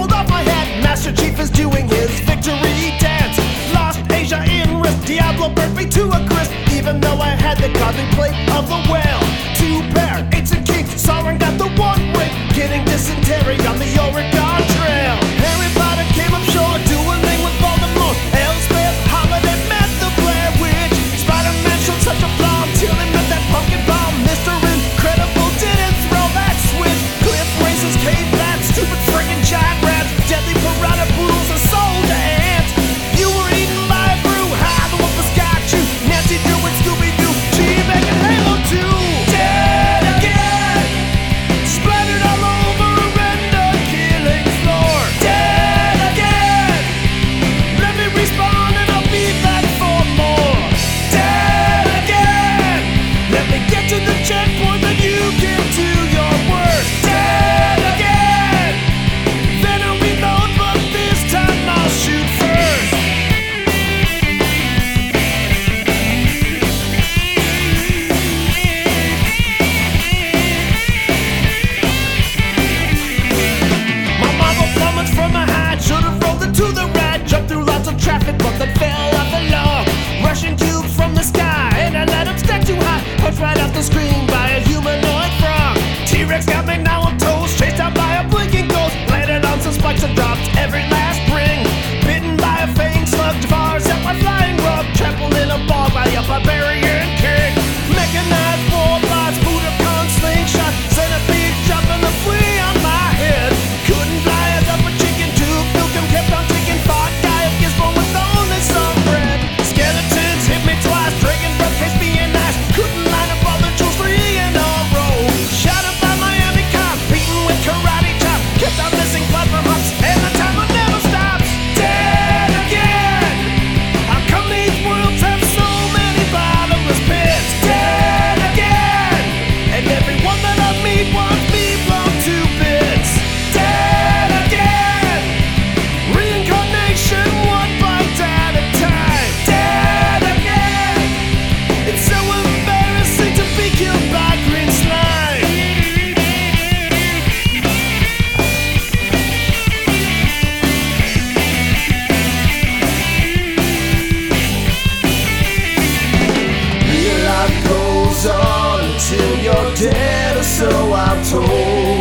pulled off my hat. Master Chief is doing his victory dance. Lost Asia in risk. Diablo burnt me to a crisp. Even though I had the godly plate of the whale. Two pair, eights and kings. Sauron got the one ring. Getting dysentery on the of traffic, but that failure. I've told.